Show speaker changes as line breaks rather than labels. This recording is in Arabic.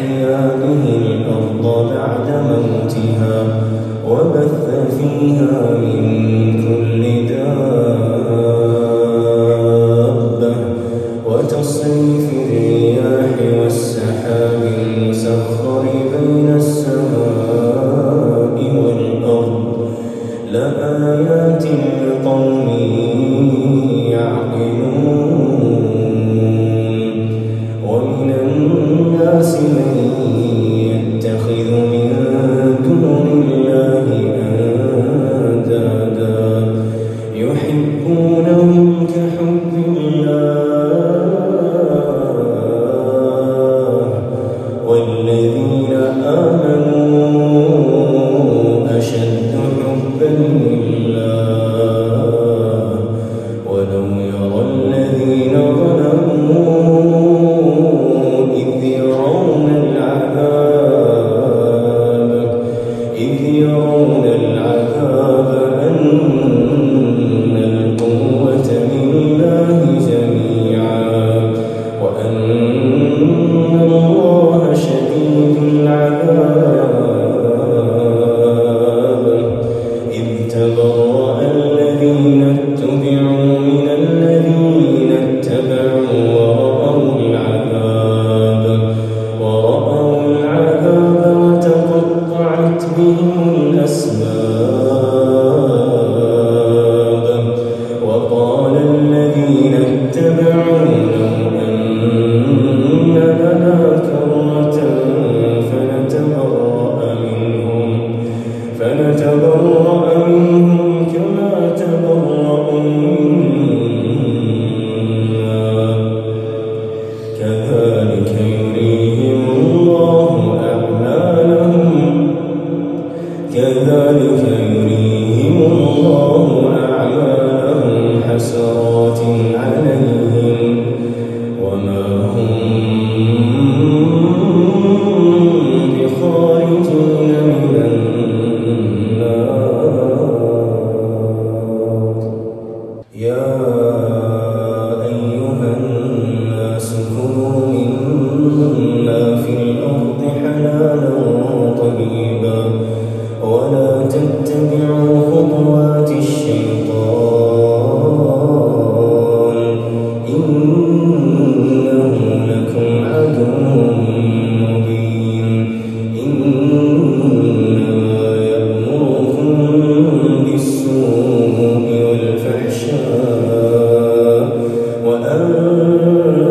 وأحيا به الأرض بعد موتها وبث فيها من كل دابة وتصريف الرياح والسحاب. الأسباب صراط Oh.